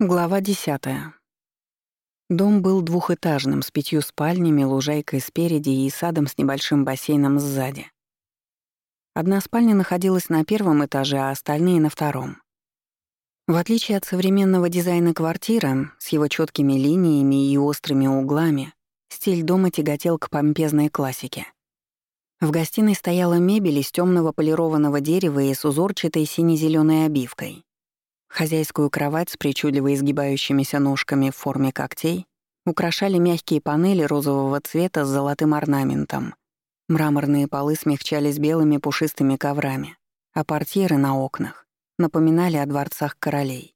Глава десятая. Дом был двухэтажным, с пятью спальнями, лужайкой спереди и садом с небольшим бассейном сзади. Одна спальня находилась на первом этаже, а остальные — на втором. В отличие от современного дизайна квартиры, с его четкими линиями и острыми углами, стиль дома тяготел к помпезной классике. В гостиной стояла мебель из темного полированного дерева и с узорчатой сине зеленой обивкой. Хозяйскую кровать с причудливо изгибающимися ножками в форме когтей украшали мягкие панели розового цвета с золотым орнаментом. Мраморные полы смягчались белыми пушистыми коврами, а портьеры на окнах напоминали о дворцах королей.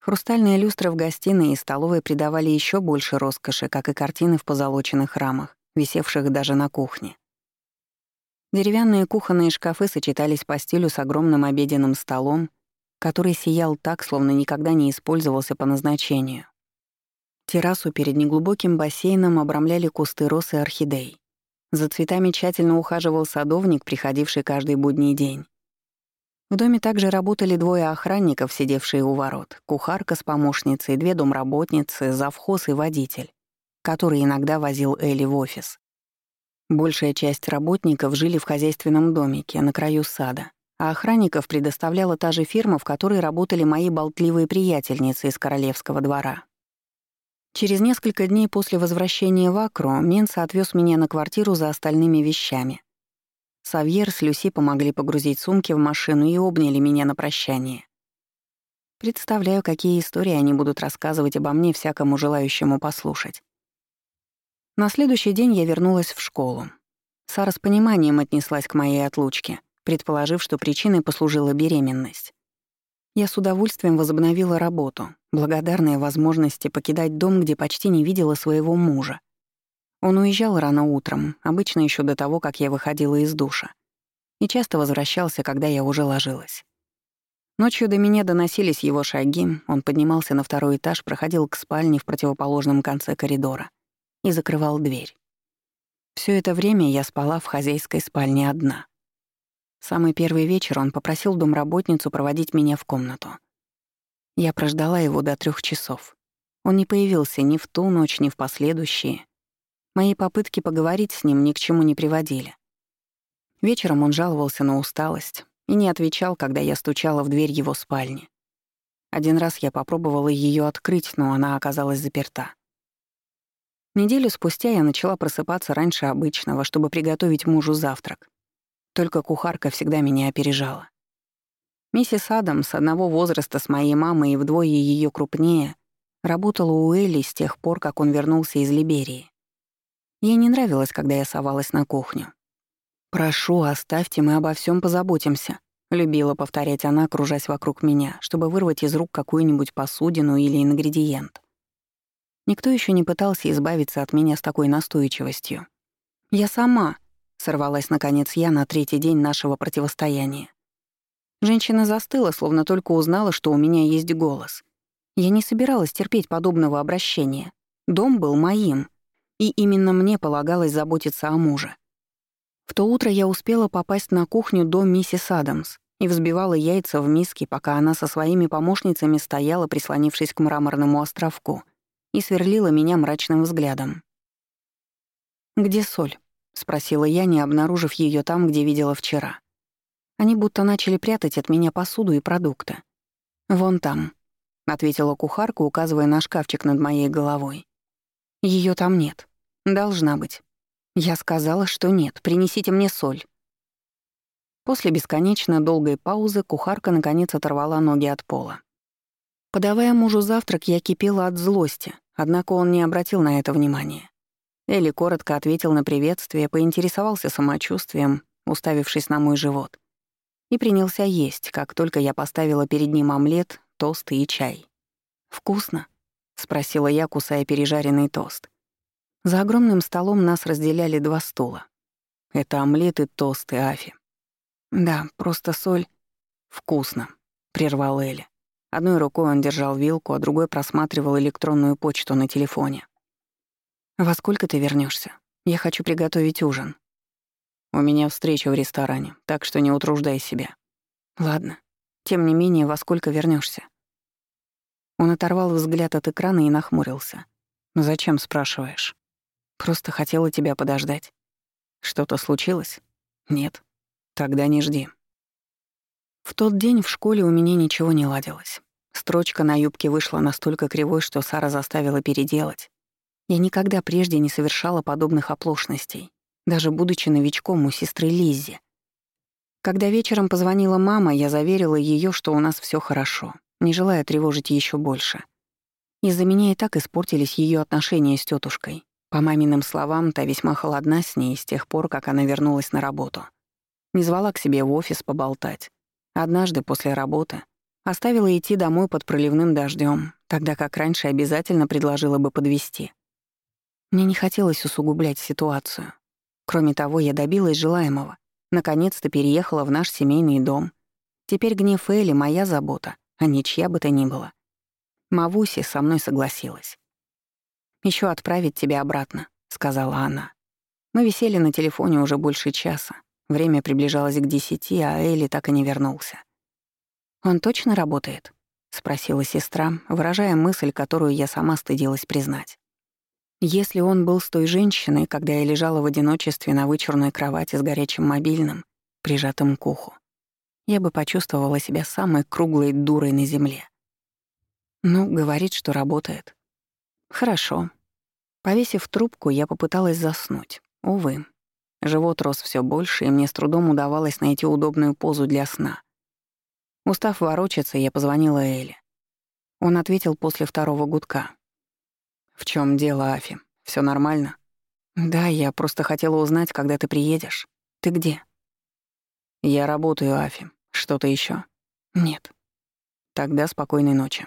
Хрустальные люстры в гостиной и столовой придавали еще больше роскоши, как и картины в позолоченных рамах, висевших даже на кухне. Деревянные кухонные шкафы сочетались по стилю с огромным обеденным столом который сиял так, словно никогда не использовался по назначению. Террасу перед неглубоким бассейном обрамляли кусты роз и орхидей. За цветами тщательно ухаживал садовник, приходивший каждый будний день. В доме также работали двое охранников, сидевшие у ворот, кухарка с помощницей, две домработницы, завхоз и водитель, который иногда возил Элли в офис. Большая часть работников жили в хозяйственном домике на краю сада, а охранников предоставляла та же фирма, в которой работали мои болтливые приятельницы из королевского двора. Через несколько дней после возвращения в Акру Менса отвез меня на квартиру за остальными вещами. Савьер с Люси помогли погрузить сумки в машину и обняли меня на прощание. Представляю, какие истории они будут рассказывать обо мне всякому желающему послушать. На следующий день я вернулась в школу. Сара с пониманием отнеслась к моей отлучке — предположив, что причиной послужила беременность. Я с удовольствием возобновила работу, благодарная возможности покидать дом, где почти не видела своего мужа. Он уезжал рано утром, обычно еще до того, как я выходила из душа, и часто возвращался, когда я уже ложилась. Ночью до меня доносились его шаги, он поднимался на второй этаж, проходил к спальне в противоположном конце коридора и закрывал дверь. Все это время я спала в хозяйской спальне одна. Самый первый вечер он попросил домработницу проводить меня в комнату. Я прождала его до трех часов. Он не появился ни в ту ночь, ни в последующие. Мои попытки поговорить с ним ни к чему не приводили. Вечером он жаловался на усталость и не отвечал, когда я стучала в дверь его спальни. Один раз я попробовала ее открыть, но она оказалась заперта. Неделю спустя я начала просыпаться раньше обычного, чтобы приготовить мужу завтрак. Только кухарка всегда меня опережала. Миссис Адамс, одного возраста с моей мамой и вдвое ее крупнее, работала у Элли с тех пор, как он вернулся из Либерии. Ей не нравилось, когда я совалась на кухню. «Прошу, оставьте, мы обо всем позаботимся», — любила повторять она, кружась вокруг меня, чтобы вырвать из рук какую-нибудь посудину или ингредиент. Никто еще не пытался избавиться от меня с такой настойчивостью. «Я сама», Сорвалась, наконец, я на третий день нашего противостояния. Женщина застыла, словно только узнала, что у меня есть голос. Я не собиралась терпеть подобного обращения. Дом был моим, и именно мне полагалось заботиться о муже. В то утро я успела попасть на кухню до миссис Адамс и взбивала яйца в миске, пока она со своими помощницами стояла, прислонившись к мраморному островку, и сверлила меня мрачным взглядом. «Где соль?» — спросила я, не обнаружив ее там, где видела вчера. Они будто начали прятать от меня посуду и продукты. «Вон там», — ответила кухарка, указывая на шкафчик над моей головой. Ее там нет. Должна быть. Я сказала, что нет. Принесите мне соль». После бесконечно долгой паузы кухарка наконец оторвала ноги от пола. Подавая мужу завтрак, я кипела от злости, однако он не обратил на это внимания. Элли коротко ответил на приветствие, поинтересовался самочувствием, уставившись на мой живот, и принялся есть, как только я поставила перед ним омлет, тосты и чай. «Вкусно?» — спросила я, кусая пережаренный тост. За огромным столом нас разделяли два стула. Это омлет и тосты Афи. «Да, просто соль». «Вкусно», — прервал Элли. Одной рукой он держал вилку, а другой просматривал электронную почту на телефоне. «Во сколько ты вернешься? Я хочу приготовить ужин». «У меня встреча в ресторане, так что не утруждай себя». «Ладно. Тем не менее, во сколько вернешься? Он оторвал взгляд от экрана и нахмурился. «Ну зачем, спрашиваешь?» «Просто хотела тебя подождать». «Что-то случилось?» «Нет». «Тогда не жди». В тот день в школе у меня ничего не ладилось. Строчка на юбке вышла настолько кривой, что Сара заставила переделать. Я никогда прежде не совершала подобных оплошностей, даже будучи новичком у сестры Лиззи. Когда вечером позвонила мама, я заверила ее, что у нас все хорошо, не желая тревожить еще больше. Из-за меня и так испортились ее отношения с тетушкой. По маминым словам, та весьма холодна с ней с тех пор, как она вернулась на работу. Не звала к себе в офис поболтать. Однажды после работы оставила идти домой под проливным дождем, тогда как раньше обязательно предложила бы подвести. Мне не хотелось усугублять ситуацию. Кроме того, я добилась желаемого. Наконец-то переехала в наш семейный дом. Теперь гнев Элли — моя забота, а не чья бы то ни было. Мавуси со мной согласилась. Еще отправить тебя обратно», — сказала она. Мы висели на телефоне уже больше часа. Время приближалось к десяти, а Элли так и не вернулся. «Он точно работает?» — спросила сестра, выражая мысль, которую я сама стыдилась признать. Если он был с той женщиной, когда я лежала в одиночестве на вычурной кровати с горячим мобильным, прижатым к уху, я бы почувствовала себя самой круглой дурой на земле. Ну, говорит, что работает. Хорошо. Повесив трубку, я попыталась заснуть. Увы. Живот рос все больше, и мне с трудом удавалось найти удобную позу для сна. Устав ворочаться, я позвонила Эле. Он ответил после второго гудка. «В чем дело, Афи? Все нормально?» «Да, я просто хотела узнать, когда ты приедешь. Ты где?» «Я работаю, Афи. Что-то еще? «Нет». «Тогда спокойной ночи».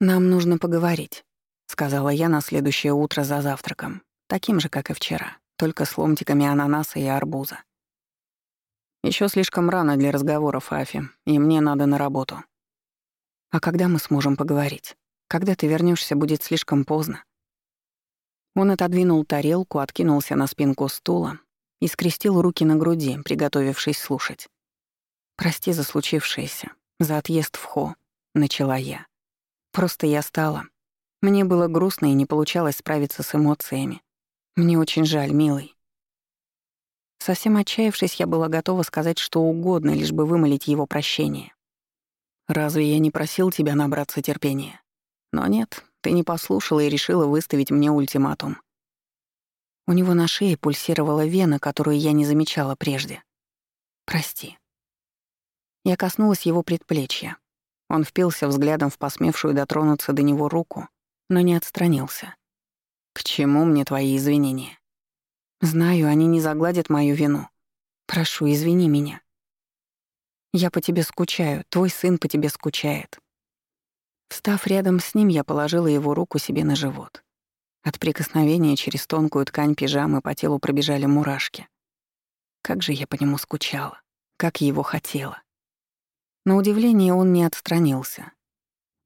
«Нам нужно поговорить», — сказала я на следующее утро за завтраком, таким же, как и вчера, только с ломтиками ананаса и арбуза. Еще слишком рано для разговоров, Афи, и мне надо на работу. А когда мы сможем поговорить? Когда ты вернешься, будет слишком поздно. Он отодвинул тарелку, откинулся на спинку стула и скрестил руки на груди, приготовившись слушать. «Прости за случившееся, за отъезд в Хо», — начала я. «Просто я стала. Мне было грустно и не получалось справиться с эмоциями. Мне очень жаль, милый». Совсем отчаявшись, я была готова сказать что угодно, лишь бы вымолить его прощение. Разве я не просил тебя набраться терпения? Но нет, ты не послушала и решила выставить мне ультиматум. У него на шее пульсировала вена, которую я не замечала прежде. Прости. Я коснулась его предплечья. Он впился взглядом в посмевшую дотронуться до него руку, но не отстранился. «К чему мне твои извинения?» «Знаю, они не загладят мою вину. Прошу, извини меня. Я по тебе скучаю, твой сын по тебе скучает». Встав рядом с ним, я положила его руку себе на живот. От прикосновения через тонкую ткань пижамы по телу пробежали мурашки. Как же я по нему скучала, как его хотела. На удивление он не отстранился.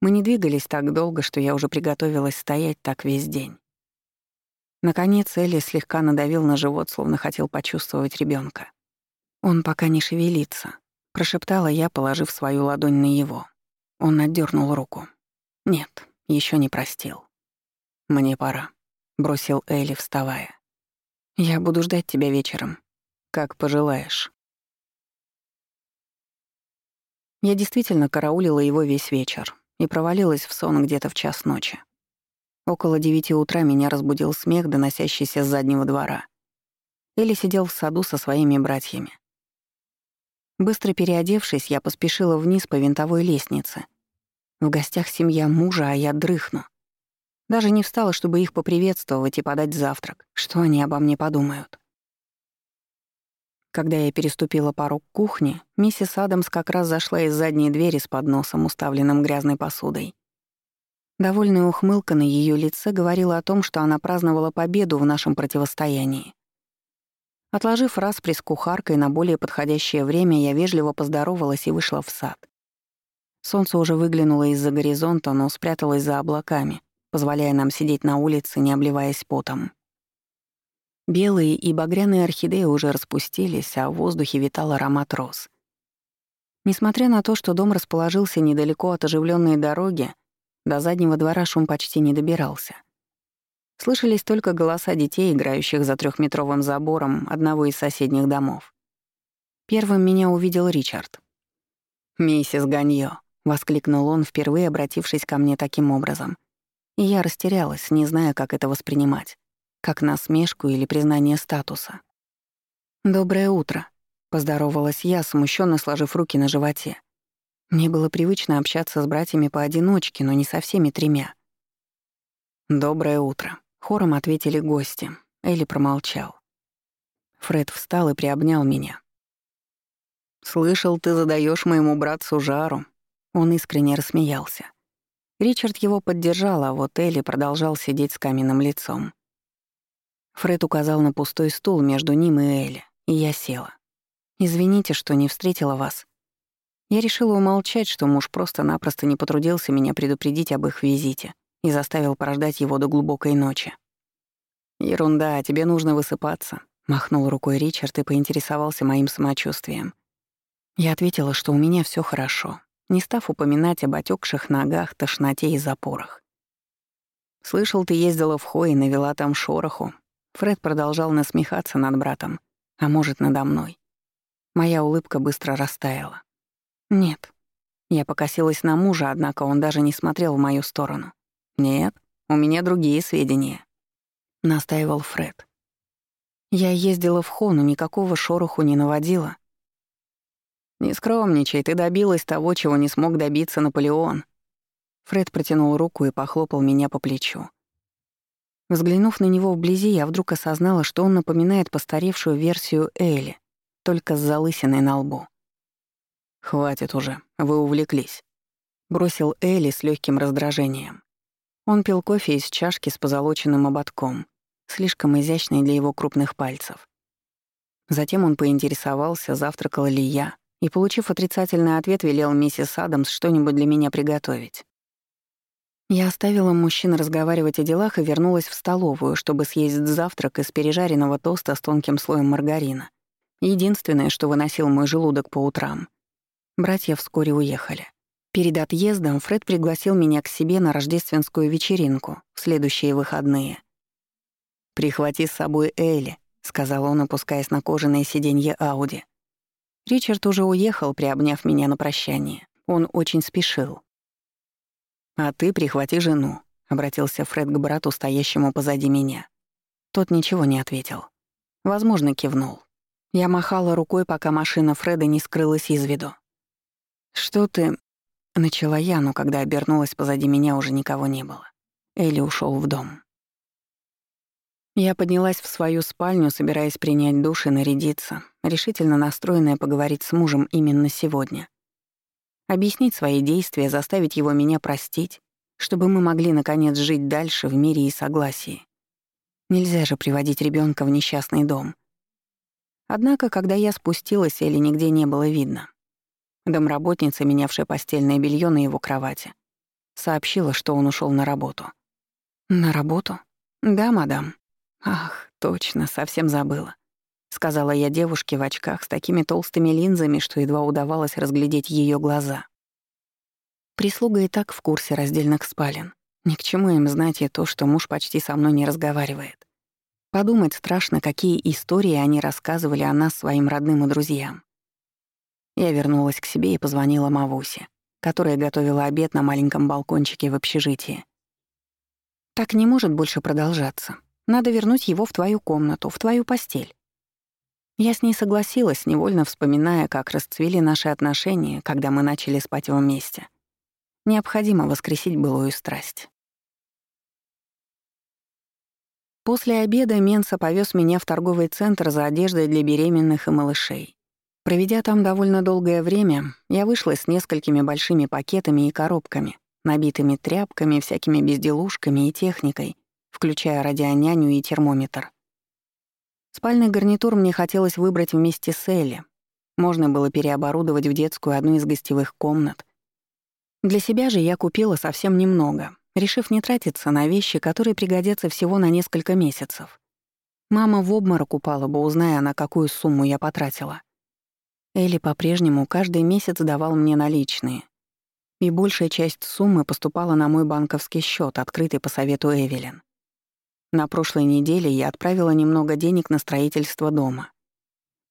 Мы не двигались так долго, что я уже приготовилась стоять так весь день. Наконец Элли слегка надавил на живот, словно хотел почувствовать ребенка. Он пока не шевелится, Прошептала я, положив свою ладонь на его. Он отдернул руку. Нет, еще не простил. «Мне пора», — бросил Элли, вставая. «Я буду ждать тебя вечером. Как пожелаешь». Я действительно караулила его весь вечер и провалилась в сон где-то в час ночи. Около девяти утра меня разбудил смех, доносящийся с заднего двора. Элли сидел в саду со своими братьями. Быстро переодевшись, я поспешила вниз по винтовой лестнице. В гостях семья мужа, а я дрыхну. Даже не встала, чтобы их поприветствовать и подать завтрак. Что они обо мне подумают? Когда я переступила порог кухни, миссис Адамс как раз зашла из задней двери с подносом, уставленным грязной посудой. Довольная ухмылка на ее лице говорила о том, что она праздновала победу в нашем противостоянии. Отложив распри с кухаркой на более подходящее время, я вежливо поздоровалась и вышла в сад. Солнце уже выглянуло из-за горизонта, но спряталось за облаками, позволяя нам сидеть на улице, не обливаясь потом. Белые и багряные орхидеи уже распустились, а в воздухе витал аромат роз. Несмотря на то, что дом расположился недалеко от оживленной дороги, до заднего двора шум почти не добирался. Слышались только голоса детей, играющих за трехметровым забором одного из соседних домов. Первым меня увидел Ричард. «Миссис Ганьё», — воскликнул он, впервые обратившись ко мне таким образом. И я растерялась, не зная, как это воспринимать, как насмешку или признание статуса. «Доброе утро», — поздоровалась я, смущенно сложив руки на животе. Мне было привычно общаться с братьями поодиночке, но не со всеми тремя. «Доброе утро», — хором ответили гости. Элли промолчал. Фред встал и приобнял меня. «Слышал, ты задаешь моему братцу жару». Он искренне рассмеялся. Ричард его поддержал, а вот Элли продолжал сидеть с каменным лицом. Фред указал на пустой стул между ним и Элли, и я села. «Извините, что не встретила вас». Я решила умолчать, что муж просто-напросто не потрудился меня предупредить об их визите и заставил порождать его до глубокой ночи. «Ерунда, тебе нужно высыпаться», — махнул рукой Ричард и поинтересовался моим самочувствием. Я ответила, что у меня все хорошо, не став упоминать об отекших ногах, тошноте и запорах. «Слышал, ты ездила в Хой и навела там шороху». Фред продолжал насмехаться над братом, а может, надо мной. Моя улыбка быстро растаяла. «Нет». Я покосилась на мужа, однако он даже не смотрел в мою сторону. «Нет, у меня другие сведения», — настаивал Фред. Я ездила в Хону, никакого шороху не наводила, «Не скромничай, ты добилась того, чего не смог добиться Наполеон». Фред протянул руку и похлопал меня по плечу. Взглянув на него вблизи, я вдруг осознала, что он напоминает постаревшую версию Элли, только с залысиной на лбу. «Хватит уже, вы увлеклись», — бросил Элли с легким раздражением. Он пил кофе из чашки с позолоченным ободком, слишком изящной для его крупных пальцев. Затем он поинтересовался, завтракала ли я, и, получив отрицательный ответ, велел миссис Адамс что-нибудь для меня приготовить. Я оставила мужчин разговаривать о делах и вернулась в столовую, чтобы съесть завтрак из пережаренного тоста с тонким слоем маргарина. Единственное, что выносил мой желудок по утрам. Братья вскоре уехали. Перед отъездом Фред пригласил меня к себе на рождественскую вечеринку в следующие выходные. «Прихвати с собой Элли», — сказал он, опускаясь на кожаное сиденье Ауди. Ричард уже уехал, приобняв меня на прощание. Он очень спешил. «А ты прихвати жену», — обратился Фред к брату, стоящему позади меня. Тот ничего не ответил. Возможно, кивнул. Я махала рукой, пока машина Фреда не скрылась из виду. «Что ты...» — начала я, но когда обернулась позади меня, уже никого не было. Элли ушел в дом. Я поднялась в свою спальню, собираясь принять душ и нарядиться, решительно настроенная поговорить с мужем именно сегодня. Объяснить свои действия, заставить его меня простить, чтобы мы могли, наконец, жить дальше в мире и согласии. Нельзя же приводить ребенка в несчастный дом. Однако, когда я спустилась, Эли нигде не было видно. Домработница, менявшая постельное белье на его кровати, сообщила, что он ушел на работу. «На работу?» «Да, мадам», «Ах, точно, совсем забыла», — сказала я девушке в очках с такими толстыми линзами, что едва удавалось разглядеть ее глаза. Прислуга и так в курсе раздельных спален. Ни к чему им знать и то, что муж почти со мной не разговаривает. Подумать страшно, какие истории они рассказывали о нас своим родным и друзьям. Я вернулась к себе и позвонила Мавусе, которая готовила обед на маленьком балкончике в общежитии. Так не может больше продолжаться. Надо вернуть его в твою комнату, в твою постель. Я с ней согласилась, невольно вспоминая, как расцвели наши отношения, когда мы начали спать вместе. Необходимо воскресить былую страсть. После обеда Менса повез меня в торговый центр за одеждой для беременных и малышей. Проведя там довольно долгое время, я вышла с несколькими большими пакетами и коробками, набитыми тряпками, всякими безделушками и техникой, включая радионяню и термометр. Спальный гарнитур мне хотелось выбрать вместе с Элли. Можно было переоборудовать в детскую одну из гостевых комнат. Для себя же я купила совсем немного, решив не тратиться на вещи, которые пригодятся всего на несколько месяцев. Мама в обморок упала бы, узная, на какую сумму я потратила. Элли по-прежнему каждый месяц давал мне наличные. И большая часть суммы поступала на мой банковский счет, открытый по совету Эвелин. На прошлой неделе я отправила немного денег на строительство дома.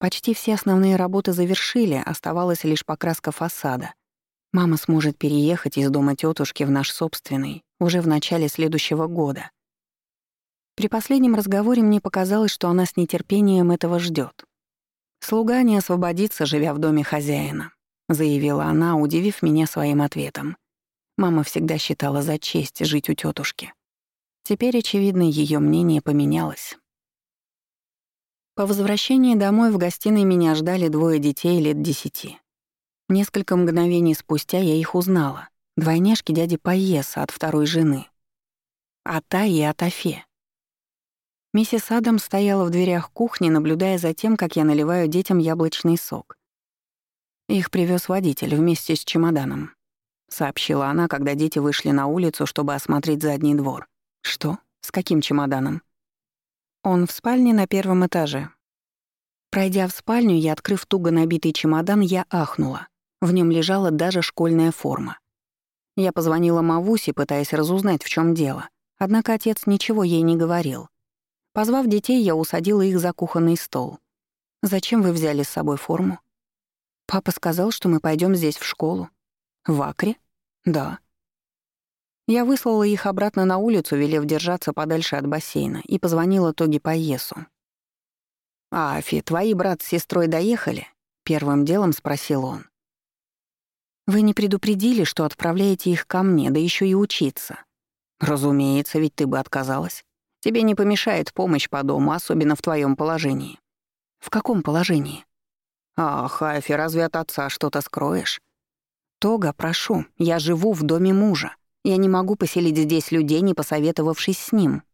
Почти все основные работы завершили, оставалась лишь покраска фасада. Мама сможет переехать из дома тетушки в наш собственный уже в начале следующего года. При последнем разговоре мне показалось, что она с нетерпением этого ждет. «Слуга не освободится, живя в доме хозяина», — заявила она, удивив меня своим ответом. Мама всегда считала за честь жить у тетушки. Теперь, очевидно, ее мнение поменялось. По возвращении домой в гостиной меня ждали двое детей лет десяти. Несколько мгновений спустя я их узнала. Двойняшки дяди Паеса от второй жены. Ата и Атафе. Миссис Адам стояла в дверях кухни, наблюдая за тем, как я наливаю детям яблочный сок. Их привез водитель вместе с чемоданом. Сообщила она, когда дети вышли на улицу, чтобы осмотреть задний двор. Что? С каким чемоданом? Он в спальне на первом этаже. Пройдя в спальню и открыв туго набитый чемодан, я ахнула. В нем лежала даже школьная форма. Я позвонила Мавусе, пытаясь разузнать, в чем дело. Однако отец ничего ей не говорил. Позвав детей, я усадила их за кухонный стол. «Зачем вы взяли с собой форму?» «Папа сказал, что мы пойдем здесь в школу». «В Акре?» «Да». Я выслала их обратно на улицу, велев держаться подальше от бассейна, и позвонила Тоги Паесу. «Афи, твои брат с сестрой доехали?» — первым делом спросил он. «Вы не предупредили, что отправляете их ко мне, да еще и учиться?» «Разумеется, ведь ты бы отказалась». Тебе не помешает помощь по дому, особенно в твоем положении». «В каком положении?» «Ах, Афи, разве от отца что-то скроешь?» «Тога, прошу, я живу в доме мужа. Я не могу поселить здесь людей, не посоветовавшись с ним».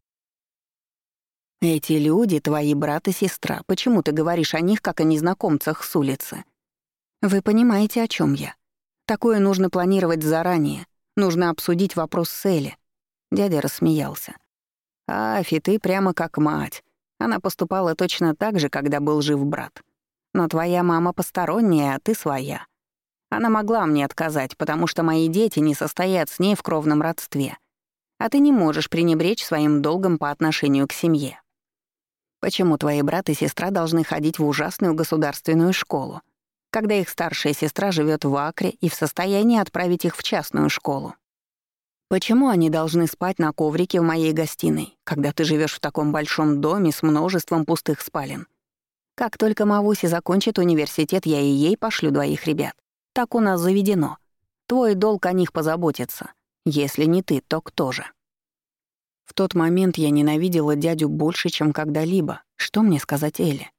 «Эти люди — твои брат и сестра. Почему ты говоришь о них, как о незнакомцах с улицы?» «Вы понимаете, о чем я. Такое нужно планировать заранее. Нужно обсудить вопрос с Элли». Дядя рассмеялся. Афи, ты прямо как мать. Она поступала точно так же, когда был жив брат. Но твоя мама посторонняя, а ты своя. Она могла мне отказать, потому что мои дети не состоят с ней в кровном родстве. А ты не можешь пренебречь своим долгом по отношению к семье. Почему твои брат и сестра должны ходить в ужасную государственную школу, когда их старшая сестра живет в Акре и в состоянии отправить их в частную школу? Почему они должны спать на коврике в моей гостиной, когда ты живешь в таком большом доме с множеством пустых спален? Как только Мавуси закончит университет, я и ей пошлю двоих ребят. Так у нас заведено. Твой долг о них позаботиться. Если не ты, то кто же? В тот момент я ненавидела дядю больше, чем когда-либо. Что мне сказать Элли?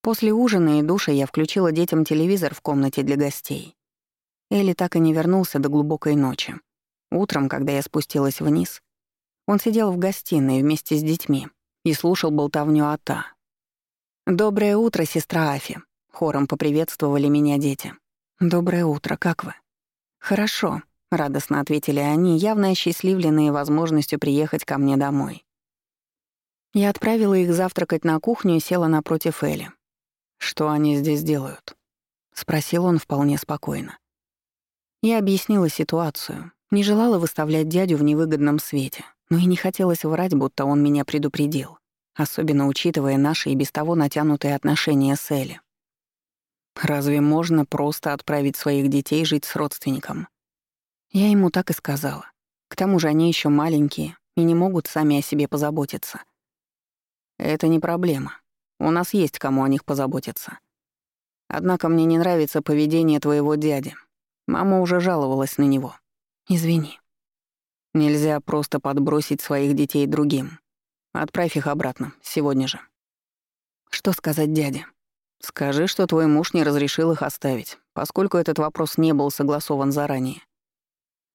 После ужина и душа я включила детям телевизор в комнате для гостей. Элли так и не вернулся до глубокой ночи. Утром, когда я спустилась вниз, он сидел в гостиной вместе с детьми и слушал болтовню Ата. «Доброе утро, сестра Афи», — хором поприветствовали меня дети. «Доброе утро, как вы?» «Хорошо», — радостно ответили они, явно осчастливленные возможностью приехать ко мне домой. Я отправила их завтракать на кухню и села напротив Эли. «Что они здесь делают?» — спросил он вполне спокойно. Я объяснила ситуацию, не желала выставлять дядю в невыгодном свете, но и не хотелось врать, будто он меня предупредил, особенно учитывая наши и без того натянутые отношения с Элли. Разве можно просто отправить своих детей жить с родственником? Я ему так и сказала. К тому же они еще маленькие и не могут сами о себе позаботиться. Это не проблема. У нас есть кому о них позаботиться. Однако мне не нравится поведение твоего дяди. Мама уже жаловалась на него. Извини. Нельзя просто подбросить своих детей другим. Отправь их обратно, сегодня же. Что сказать дяде? Скажи, что твой муж не разрешил их оставить, поскольку этот вопрос не был согласован заранее.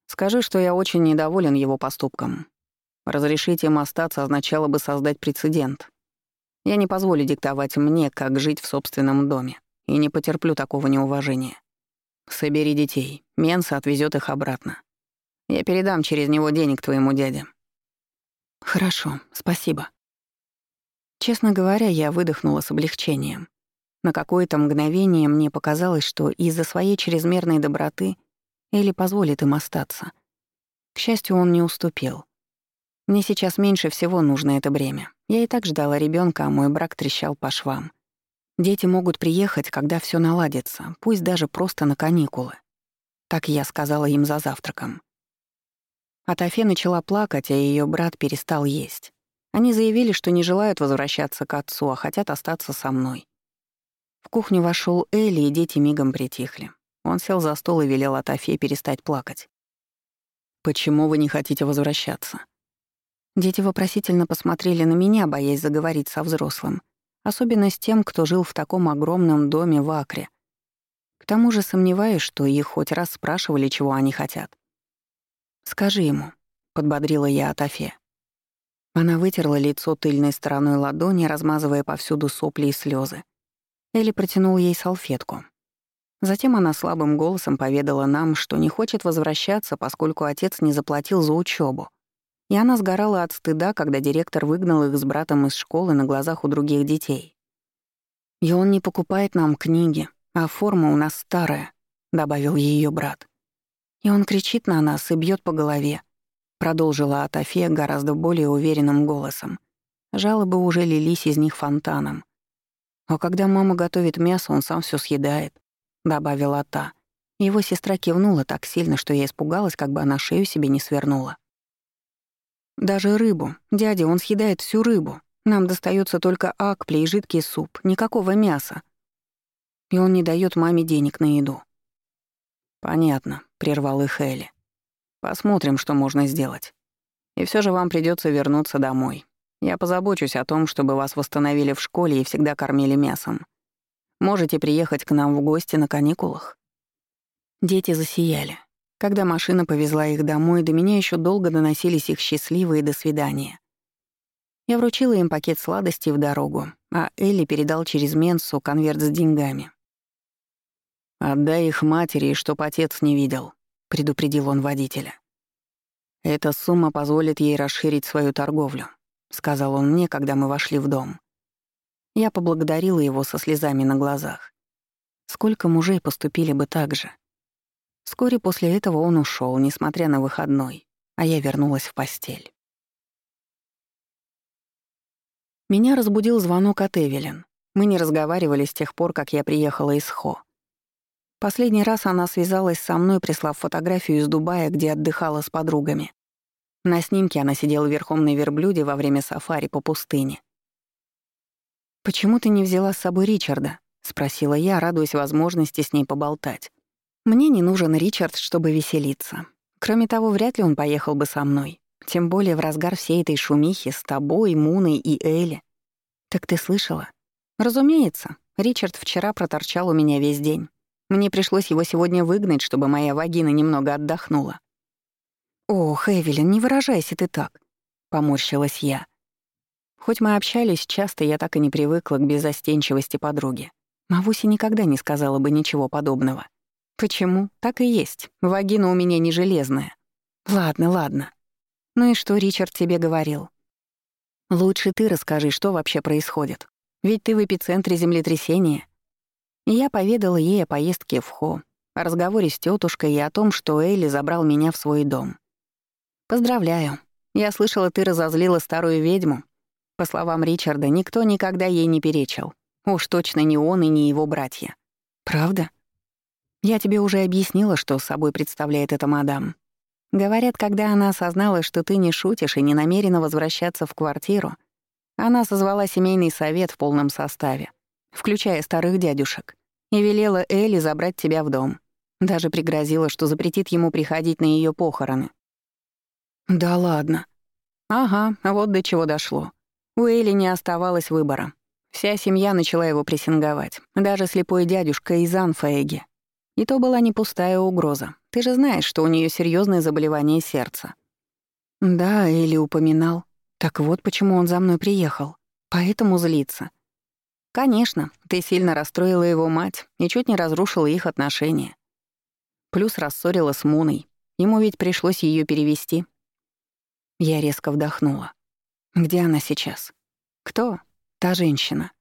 Скажи, что я очень недоволен его поступком. Разрешить им остаться означало бы создать прецедент. Я не позволю диктовать мне, как жить в собственном доме, и не потерплю такого неуважения. Собери детей, Менса отвезет их обратно. Я передам через него денег твоему дяде». «Хорошо, спасибо». Честно говоря, я выдохнула с облегчением. На какое-то мгновение мне показалось, что из-за своей чрезмерной доброты Элли позволит им остаться. К счастью, он не уступил. Мне сейчас меньше всего нужно это бремя. Я и так ждала ребенка, а мой брак трещал по швам. Дети могут приехать, когда все наладится, пусть даже просто на каникулы. Так я сказала им за завтраком. Атафе начала плакать, а ее брат перестал есть. Они заявили, что не желают возвращаться к отцу, а хотят остаться со мной. В кухню вошел Элли, и дети мигом притихли. Он сел за стол и велел Атафе перестать плакать. «Почему вы не хотите возвращаться?» Дети вопросительно посмотрели на меня, боясь заговорить со взрослым, особенно с тем, кто жил в таком огромном доме в Акре. К тому же сомневаюсь, что их хоть раз спрашивали, чего они хотят. «Скажи ему», — подбодрила я Атафе. Она вытерла лицо тыльной стороной ладони, размазывая повсюду сопли и слезы. Элли протянул ей салфетку. Затем она слабым голосом поведала нам, что не хочет возвращаться, поскольку отец не заплатил за учебу. И она сгорала от стыда, когда директор выгнал их с братом из школы на глазах у других детей. «И он не покупает нам книги, а форма у нас старая», — добавил ее брат. «И он кричит на нас и бьет по голове», — продолжила Атафия гораздо более уверенным голосом. Жалобы уже лились из них фонтаном. «А когда мама готовит мясо, он сам все съедает», — добавила та. Его сестра кивнула так сильно, что я испугалась, как бы она шею себе не свернула. Даже рыбу. Дядя, он съедает всю рыбу. Нам достается только акпли и жидкий суп, никакого мяса. И он не дает маме денег на еду. Понятно, прервал их Элли. Посмотрим, что можно сделать. И все же вам придется вернуться домой. Я позабочусь о том, чтобы вас восстановили в школе и всегда кормили мясом. Можете приехать к нам в гости на каникулах. Дети засияли. Когда машина повезла их домой, до меня еще долго доносились их счастливые «до свидания». Я вручила им пакет сладостей в дорогу, а Элли передал через Менсу конверт с деньгами. «Отдай их матери, чтоб отец не видел», — предупредил он водителя. «Эта сумма позволит ей расширить свою торговлю», — сказал он мне, когда мы вошли в дом. Я поблагодарила его со слезами на глазах. Сколько мужей поступили бы так же — Вскоре после этого он ушел, несмотря на выходной, а я вернулась в постель. Меня разбудил звонок от Эвелин. Мы не разговаривали с тех пор, как я приехала из Хо. Последний раз она связалась со мной, прислав фотографию из Дубая, где отдыхала с подругами. На снимке она сидела верхом на верблюде во время сафари по пустыне. «Почему ты не взяла с собой Ричарда?» — спросила я, радуясь возможности с ней поболтать. Мне не нужен Ричард, чтобы веселиться. Кроме того, вряд ли он поехал бы со мной. Тем более в разгар всей этой шумихи с тобой, Муной и Элли. Так ты слышала? Разумеется. Ричард вчера проторчал у меня весь день. Мне пришлось его сегодня выгнать, чтобы моя вагина немного отдохнула. «Ох, Эвелин, не выражайся ты так», — поморщилась я. Хоть мы общались часто, я так и не привыкла к безостенчивости подруги. Мавуси никогда не сказала бы ничего подобного. Почему? Так и есть. Вагина у меня не железная. Ладно, ладно. Ну и что Ричард тебе говорил? Лучше ты расскажи, что вообще происходит. Ведь ты в эпицентре землетрясения. И я поведала ей о поездке в Хо, о разговоре с тетушкой и о том, что Элли забрал меня в свой дом. Поздравляю. Я слышала, ты разозлила старую ведьму. По словам Ричарда, никто никогда ей не перечил. Уж точно не он и не его братья. Правда? Я тебе уже объяснила, что собой представляет эта мадам. Говорят, когда она осознала, что ты не шутишь и не намерена возвращаться в квартиру, она созвала семейный совет в полном составе, включая старых дядюшек, и велела Элли забрать тебя в дом. Даже пригрозила, что запретит ему приходить на ее похороны. «Да ладно». «Ага, вот до чего дошло. У Элли не оставалось выбора. Вся семья начала его прессинговать, даже слепой дядюшка из Анфаэги, и то была не пустая угроза. Ты же знаешь, что у нее серьезное заболевание сердца. Да, Элли упоминал. Так вот почему он за мной приехал. Поэтому злится. Конечно, ты сильно расстроила его мать и чуть не разрушила их отношения. Плюс рассорила с Муной. Ему ведь пришлось ее перевести. Я резко вдохнула. Где она сейчас? Кто? Та женщина.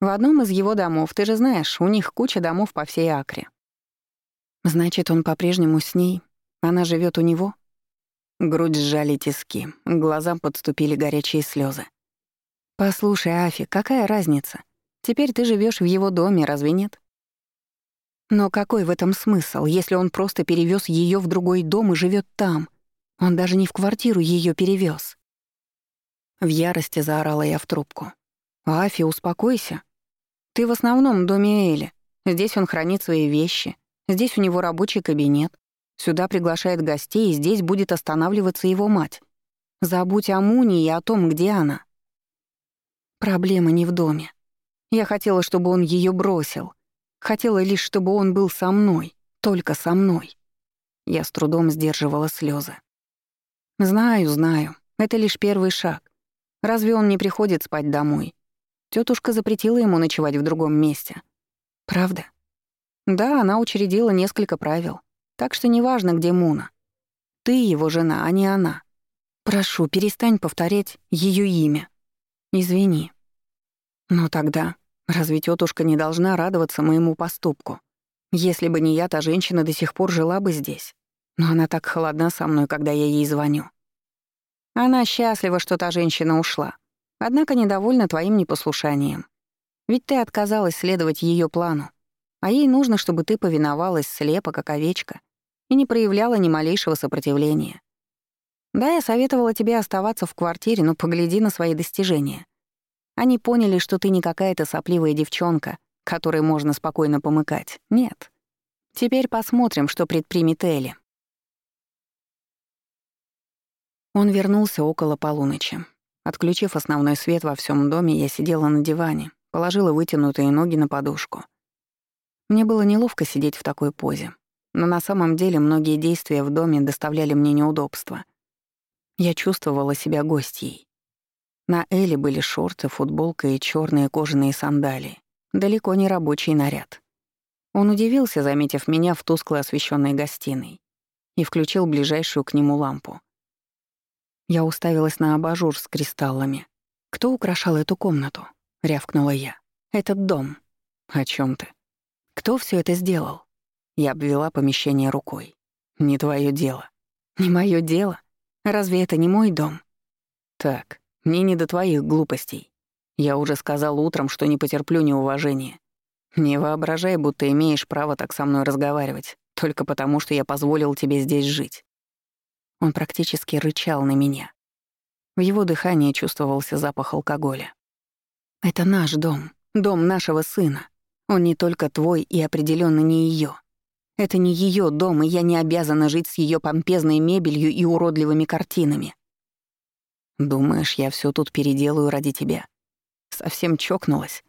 В одном из его домов, ты же знаешь, у них куча домов по всей Акре. Значит, он по-прежнему с ней? Она живет у него? Грудь сжали тиски, глазам подступили горячие слезы. «Послушай, Афи, какая разница? Теперь ты живешь в его доме, разве нет?» Но какой в этом смысл, если он просто перевез ее в другой дом и живет там? Он даже не в квартиру ее перевез. В ярости заорала я в трубку. «Афи, успокойся. Ты в основном в доме Эли. Здесь он хранит свои вещи. Здесь у него рабочий кабинет. Сюда приглашает гостей, и здесь будет останавливаться его мать. Забудь о Муне и о том, где она. Проблема не в доме. Я хотела, чтобы он ее бросил. Хотела лишь, чтобы он был со мной, только со мной. Я с трудом сдерживала слезы. Знаю, знаю, это лишь первый шаг. Разве он не приходит спать домой? Тетушка запретила ему ночевать в другом месте. Правда? Да, она учредила несколько правил. Так что неважно, где Муна. Ты его жена, а не она. Прошу, перестань повторять ее имя. Извини. Но тогда разве тетушка не должна радоваться моему поступку? Если бы не я, та женщина до сих пор жила бы здесь. Но она так холодна со мной, когда я ей звоню. Она счастлива, что та женщина ушла. Однако недовольна твоим непослушанием. Ведь ты отказалась следовать ее плану. А ей нужно, чтобы ты повиновалась слепо, как овечка, и не проявляла ни малейшего сопротивления. Да, я советовала тебе оставаться в квартире, но погляди на свои достижения. Они поняли, что ты не какая-то сопливая девчонка, которой можно спокойно помыкать. Нет. Теперь посмотрим, что предпримет Элли. Он вернулся около полуночи. Отключив основной свет во всем доме, я сидела на диване, положила вытянутые ноги на подушку. Мне было неловко сидеть в такой позе. Но на самом деле многие действия в доме доставляли мне неудобства. Я чувствовала себя гостьей. На Элли были шорты, футболка и черные кожаные сандалии. Далеко не рабочий наряд. Он удивился, заметив меня в тускло освещенной гостиной, и включил ближайшую к нему лампу. Я уставилась на абажур с кристаллами. «Кто украшал эту комнату?» — рявкнула я. «Этот дом». «О чем ты?» «Кто все это сделал?» Я обвела помещение рукой. «Не твое дело». «Не мое дело? Разве это не мой дом?» «Так, мне не до твоих глупостей. Я уже сказал утром, что не потерплю неуважения. Не воображай, будто имеешь право так со мной разговаривать, только потому, что я позволил тебе здесь жить». Он практически рычал на меня. В его дыхании чувствовался запах алкоголя. «Это наш дом, дом нашего сына. Он не только твой и определенно не ее. Это не ее дом, и я не обязана жить с ее помпезной мебелью и уродливыми картинами. Думаешь, я все тут переделаю ради тебя? Совсем чокнулась.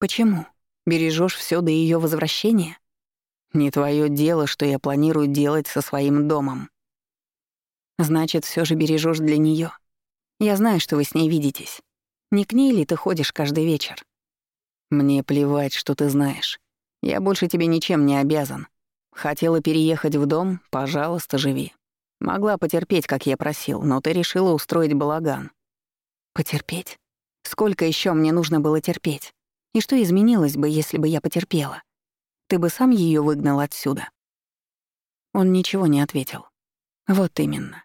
Почему? Бережешь все до ее возвращения? Не твое дело, что я планирую делать со своим домом. Значит, все же бережешь для нее. Я знаю, что вы с ней видитесь. Не к ней ли ты ходишь каждый вечер? Мне плевать, что ты знаешь. Я больше тебе ничем не обязан. Хотела переехать в дом? Пожалуйста, живи. Могла потерпеть, как я просил, но ты решила устроить балаган. Потерпеть? Сколько еще мне нужно было терпеть? И что изменилось бы, если бы я потерпела? Ты бы сам ее выгнал отсюда. Он ничего не ответил. Вот именно.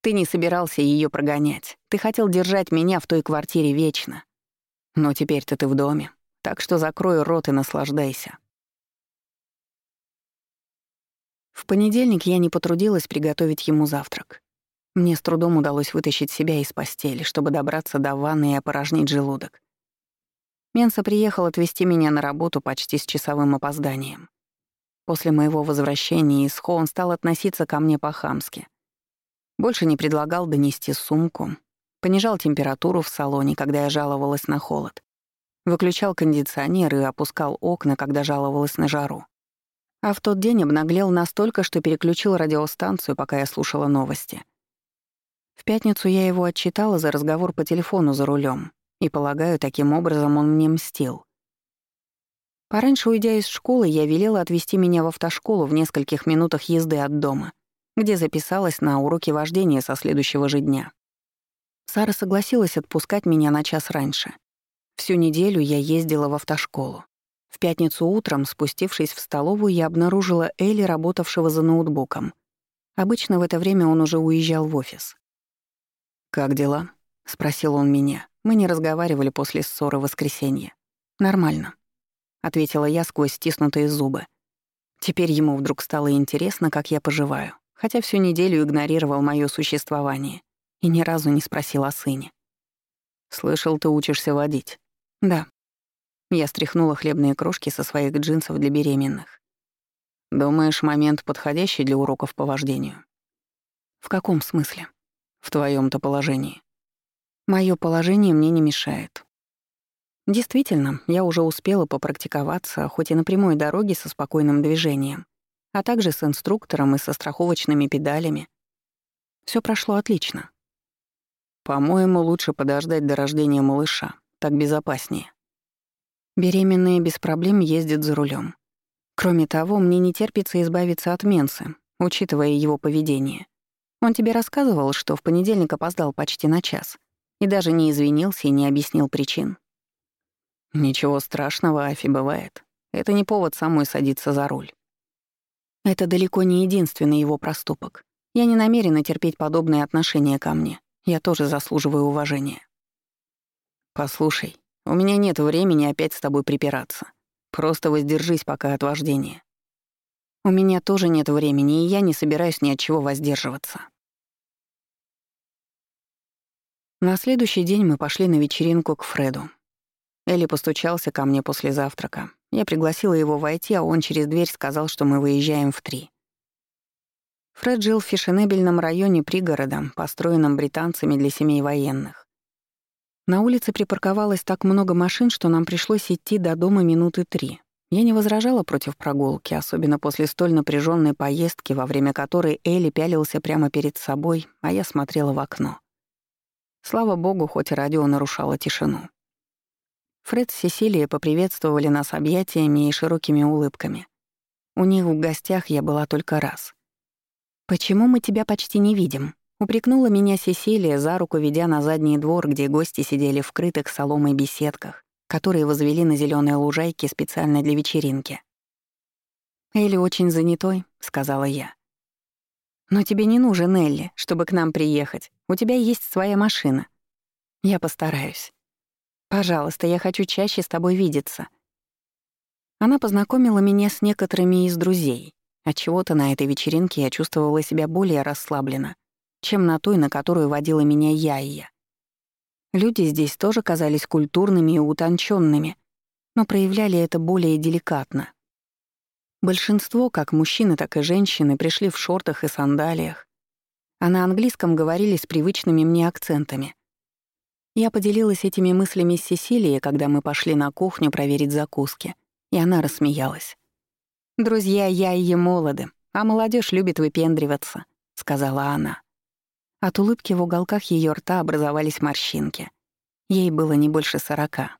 Ты не собирался ее прогонять. Ты хотел держать меня в той квартире вечно. Но теперь-то ты в доме, так что закрой рот и наслаждайся. В понедельник я не потрудилась приготовить ему завтрак. Мне с трудом удалось вытащить себя из постели, чтобы добраться до ванны и опорожнить желудок. Менса приехал отвезти меня на работу почти с часовым опозданием. После моего возвращения из Хо он стал относиться ко мне по-хамски. Больше не предлагал донести сумку, понижал температуру в салоне, когда я жаловалась на холод, выключал кондиционер и опускал окна, когда жаловалась на жару. А в тот день обнаглел настолько, что переключил радиостанцию, пока я слушала новости. В пятницу я его отчитала за разговор по телефону за рулем, и, полагаю, таким образом он мне мстил. Пораньше, уйдя из школы, я велела отвезти меня в автошколу в нескольких минутах езды от дома, где записалась на уроки вождения со следующего же дня. Сара согласилась отпускать меня на час раньше. Всю неделю я ездила в автошколу. В пятницу утром, спустившись в столовую, я обнаружила Элли, работавшего за ноутбуком. Обычно в это время он уже уезжал в офис. «Как дела?» — спросил он меня. Мы не разговаривали после ссоры в воскресенье. «Нормально», — ответила я сквозь стиснутые зубы. Теперь ему вдруг стало интересно, как я поживаю, хотя всю неделю игнорировал моё существование и ни разу не спросил о сыне. «Слышал, ты учишься водить?» «Да». Я стряхнула хлебные крошки со своих джинсов для беременных. «Думаешь, момент подходящий для уроков по вождению?» «В каком смысле?» «В твоём-то положении». Моё положение мне не мешает. Действительно, я уже успела попрактиковаться, хоть и на прямой дороге со спокойным движением, а также с инструктором и со страховочными педалями. Всё прошло отлично. По-моему, лучше подождать до рождения малыша, так безопаснее. Беременные без проблем ездят за рулем. Кроме того, мне не терпится избавиться от Менсы, учитывая его поведение. Он тебе рассказывал, что в понедельник опоздал почти на час и даже не извинился и не объяснил причин. Ничего страшного, Афи, бывает. Это не повод самой садиться за руль. Это далеко не единственный его проступок. Я не намерена терпеть подобные отношения ко мне. Я тоже заслуживаю уважения. Послушай, у меня нет времени опять с тобой припираться. Просто воздержись пока от вождения. У меня тоже нет времени, и я не собираюсь ни от чего воздерживаться. На следующий день мы пошли на вечеринку к Фреду. Элли постучался ко мне после завтрака. Я пригласила его войти, а он через дверь сказал, что мы выезжаем в три. Фред жил в фешенебельном районе пригорода, построенном британцами для семей военных. На улице припарковалось так много машин, что нам пришлось идти до дома минуты три. Я не возражала против прогулки, особенно после столь напряженной поездки, во время которой Элли пялился прямо перед собой, а я смотрела в окно. Слава богу, хоть радио нарушало тишину. Фред с Сесилией поприветствовали нас объятиями и широкими улыбками. У них в гостях я была только раз. «Почему мы тебя почти не видим?» — упрекнула меня Сесилия, за руку ведя на задний двор, где гости сидели в крытых соломой беседках, которые возвели на зеленой лужайке специально для вечеринки. «Элли очень занятой», — сказала я. «Но тебе не нужен Элли, чтобы к нам приехать. У тебя есть своя машина. Я постараюсь. Пожалуйста, я хочу чаще с тобой видеться. Она познакомила меня с некоторыми из друзей. Отчего-то на этой вечеринке я чувствовала себя более расслабленно, чем на той, на которую водила меня Яйя. Люди здесь тоже казались культурными и утонченными, но проявляли это более деликатно. Большинство, как мужчины, так и женщины, пришли в шортах и сандалиях, а на английском говорили с привычными мне акцентами. Я поделилась этими мыслями с Сесилией, когда мы пошли на кухню проверить закуски, и она рассмеялась. «Друзья, я и молоды, а молодежь любит выпендриваться», — сказала она. От улыбки в уголках ее рта образовались морщинки. Ей было не больше сорока.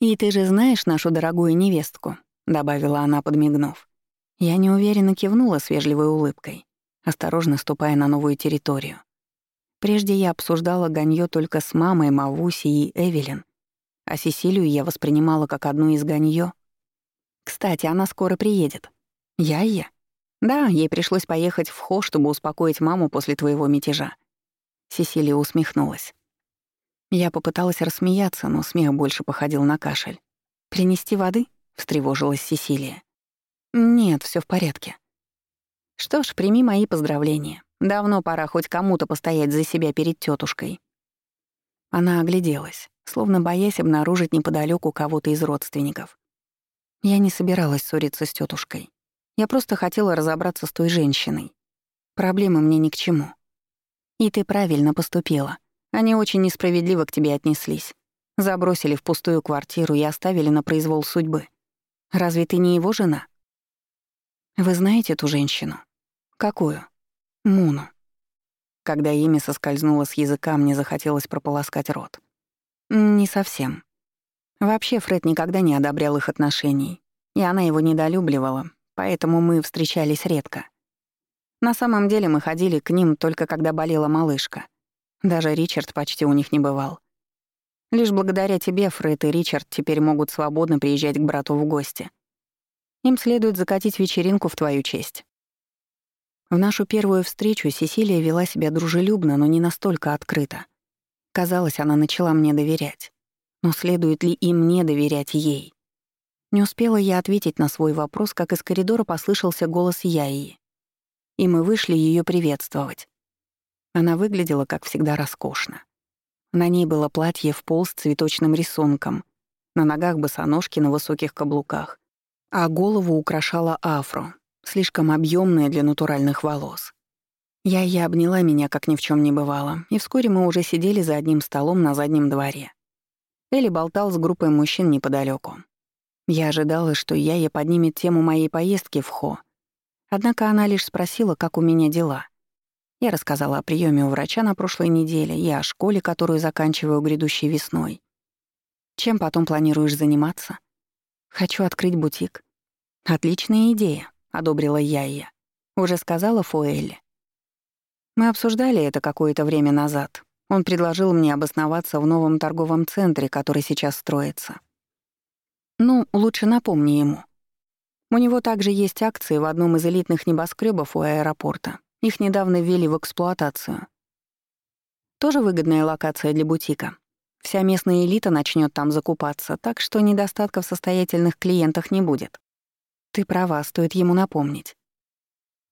«И ты же знаешь нашу дорогую невестку», — добавила она, подмигнув. Я неуверенно кивнула с вежливой улыбкой осторожно ступая на новую территорию. Прежде я обсуждала Ганьё только с мамой, Мавуси и Эвелин, а Сесилию я воспринимала как одну из Ганьё. Кстати, она скоро приедет. Я и я. Да, ей пришлось поехать в Хо, чтобы успокоить маму после твоего мятежа. Сесилия усмехнулась. Я попыталась рассмеяться, но смех больше походил на кашель. «Принести воды?» — встревожилась Сесилия. «Нет, все в порядке. Что ж, прими мои поздравления. Давно пора хоть кому-то постоять за себя перед тетушкой. Она огляделась, словно боясь обнаружить неподалеку кого-то из родственников. Я не собиралась ссориться с тетушкой. Я просто хотела разобраться с той женщиной. Проблемы мне ни к чему. И ты правильно поступила. Они очень несправедливо к тебе отнеслись. Забросили в пустую квартиру и оставили на произвол судьбы. Разве ты не его жена? Вы знаете эту женщину? «Какую?» «Муну». Когда имя соскользнуло с языка, мне захотелось прополоскать рот. «Не совсем. Вообще Фред никогда не одобрял их отношений, и она его недолюбливала, поэтому мы встречались редко. На самом деле мы ходили к ним только когда болела малышка. Даже Ричард почти у них не бывал. Лишь благодаря тебе Фред и Ричард теперь могут свободно приезжать к брату в гости. Им следует закатить вечеринку в твою честь. В нашу первую встречу Сесилия вела себя дружелюбно, но не настолько открыто. Казалось, она начала мне доверять. Но следует ли и мне доверять ей? Не успела я ответить на свой вопрос, как из коридора послышался голос Яи. И мы вышли ее приветствовать. Она выглядела, как всегда, роскошно. На ней было платье в пол с цветочным рисунком, на ногах босоножки на высоких каблуках, а голову украшала афро, слишком объемная для натуральных волос. Я обняла меня, как ни в чем не бывало, и вскоре мы уже сидели за одним столом на заднем дворе. Элли болтал с группой мужчин неподалеку. Я ожидала, что Яя поднимет тему моей поездки в Хо. Однако она лишь спросила, как у меня дела. Я рассказала о приеме у врача на прошлой неделе и о школе, которую заканчиваю грядущей весной. Чем потом планируешь заниматься? Хочу открыть бутик. Отличная идея. — одобрила Яя. «Уже сказала Фуэлли?» Мы обсуждали это какое-то время назад. Он предложил мне обосноваться в новом торговом центре, который сейчас строится. Ну, лучше напомни ему. У него также есть акции в одном из элитных небоскребов у аэропорта. Их недавно ввели в эксплуатацию. Тоже выгодная локация для бутика. Вся местная элита начнет там закупаться, так что недостатка в состоятельных клиентах не будет. Ты права, стоит ему напомнить.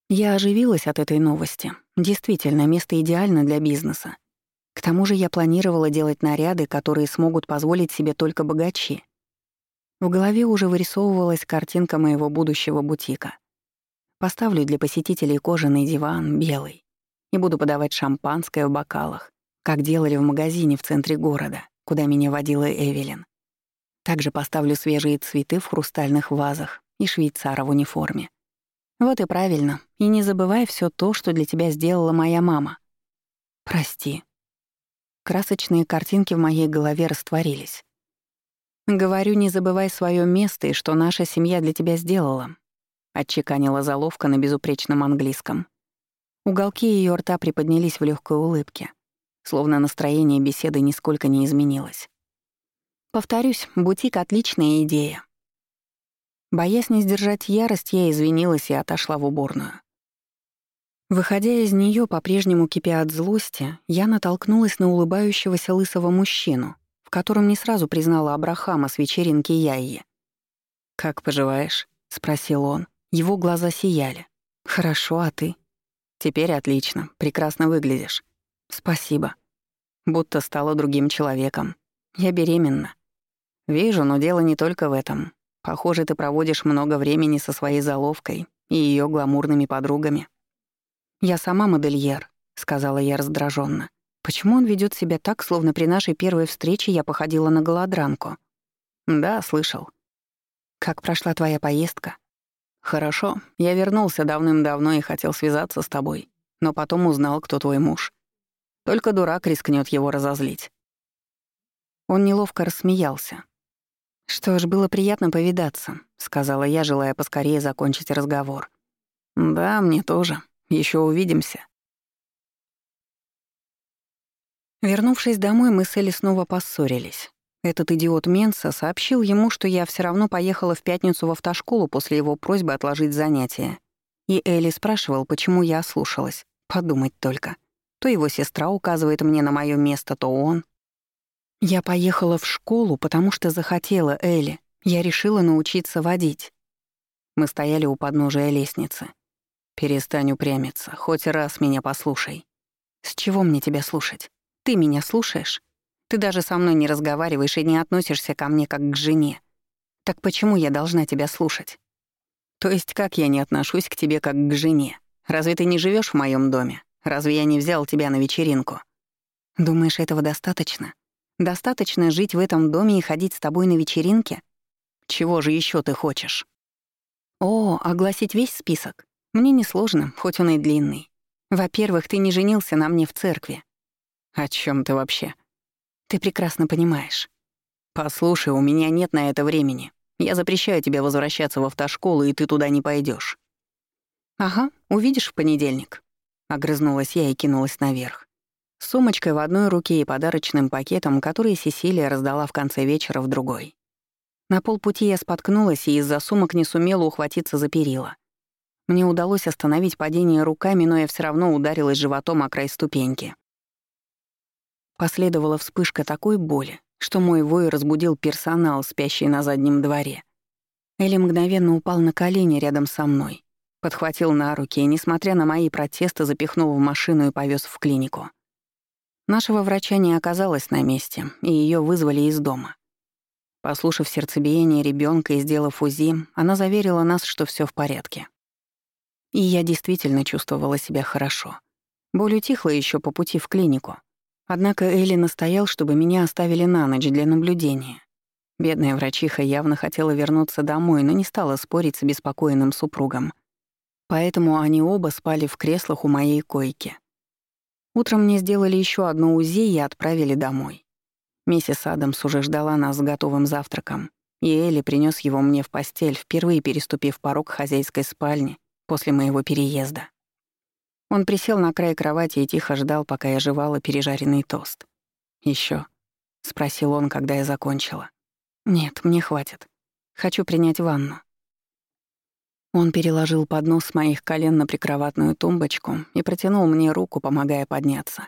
Я оживилась от этой новости. Действительно, место идеально для бизнеса. К тому же я планировала делать наряды, которые смогут позволить себе только богачи. В голове уже вырисовывалась картинка моего будущего бутика. Поставлю для посетителей кожаный диван, белый, и буду подавать шампанское в бокалах, как делали в магазине в центре города, куда меня водила Эвелин. Также поставлю свежие цветы в хрустальных вазах и швейцара в униформе. Вот и правильно. И не забывай все то, что для тебя сделала моя мама. Прости. Красочные картинки в моей голове растворились. Говорю, не забывай свое место и что наша семья для тебя сделала. Отчеканила заловка на безупречном английском. Уголки ее рта приподнялись в легкой улыбке, словно настроение беседы нисколько не изменилось. Повторюсь, бутик — отличная идея. Боясь не сдержать ярость, я извинилась и отошла в уборную. Выходя из нее, по-прежнему кипя от злости, я натолкнулась на улыбающегося лысого мужчину, в котором не сразу признала Абрахама с вечеринки Яйи. «Как поживаешь?» — спросил он. Его глаза сияли. «Хорошо, а ты?» «Теперь отлично. Прекрасно выглядишь». «Спасибо. Будто стала другим человеком. Я беременна». «Вижу, но дело не только в этом. Похоже, ты проводишь много времени со своей заловкой и ее гламурными подругами. Я сама модельер, сказала я раздраженно. Почему он ведет себя так, словно при нашей первой встрече я походила на голодранку? Да, слышал. Как прошла твоя поездка? Хорошо. Я вернулся давным-давно и хотел связаться с тобой, но потом узнал, кто твой муж. Только дурак рискнет его разозлить. Он неловко рассмеялся, «Что ж, было приятно повидаться», — сказала я, желая поскорее закончить разговор. «Да, мне тоже. Еще увидимся». Вернувшись домой, мы с Элли снова поссорились. Этот идиот Менса сообщил ему, что я все равно поехала в пятницу в автошколу после его просьбы отложить занятия. И Элли спрашивал, почему я ослушалась. Подумать только. То его сестра указывает мне на мое место, то он. Я поехала в школу, потому что захотела Элли. Я решила научиться водить. Мы стояли у подножия лестницы. «Перестань упрямиться, хоть раз меня послушай». «С чего мне тебя слушать? Ты меня слушаешь? Ты даже со мной не разговариваешь и не относишься ко мне как к жене. Так почему я должна тебя слушать? То есть как я не отношусь к тебе как к жене? Разве ты не живешь в моем доме? Разве я не взял тебя на вечеринку? Думаешь, этого достаточно? Достаточно жить в этом доме и ходить с тобой на вечеринке? Чего же еще ты хочешь? О, огласить весь список? Мне несложно, хоть он и длинный. Во-первых, ты не женился на мне в церкви. О чем ты вообще? Ты прекрасно понимаешь. Послушай, у меня нет на это времени. Я запрещаю тебе возвращаться в автошколу, и ты туда не пойдешь. Ага, увидишь в понедельник. Огрызнулась я и кинулась наверх. С сумочкой в одной руке и подарочным пакетом, который Сесилия раздала в конце вечера в другой. На полпути я споткнулась и из-за сумок не сумела ухватиться за перила. Мне удалось остановить падение руками, но я все равно ударилась животом о край ступеньки. Последовала вспышка такой боли, что мой вой разбудил персонал, спящий на заднем дворе. Элли мгновенно упал на колени рядом со мной, подхватил на руки и, несмотря на мои протесты, запихнул в машину и повез в клинику. Нашего врача не оказалось на месте, и ее вызвали из дома. Послушав сердцебиение ребенка и сделав УЗИ, она заверила нас, что все в порядке. И я действительно чувствовала себя хорошо. Боль утихла еще по пути в клинику. Однако Элли настоял, чтобы меня оставили на ночь для наблюдения. Бедная врачиха явно хотела вернуться домой, но не стала спорить с беспокойным супругом. Поэтому они оба спали в креслах у моей койки. Утром мне сделали еще одно УЗИ и отправили домой. Миссис Адамс уже ждала нас с готовым завтраком, и Элли принес его мне в постель, впервые переступив порог хозяйской спальни после моего переезда. Он присел на край кровати и тихо ждал, пока я жевала пережаренный тост. Еще? спросил он, когда я закончила. «Нет, мне хватит. Хочу принять ванну». Он переложил поднос с моих колен на прикроватную тумбочку и протянул мне руку, помогая подняться.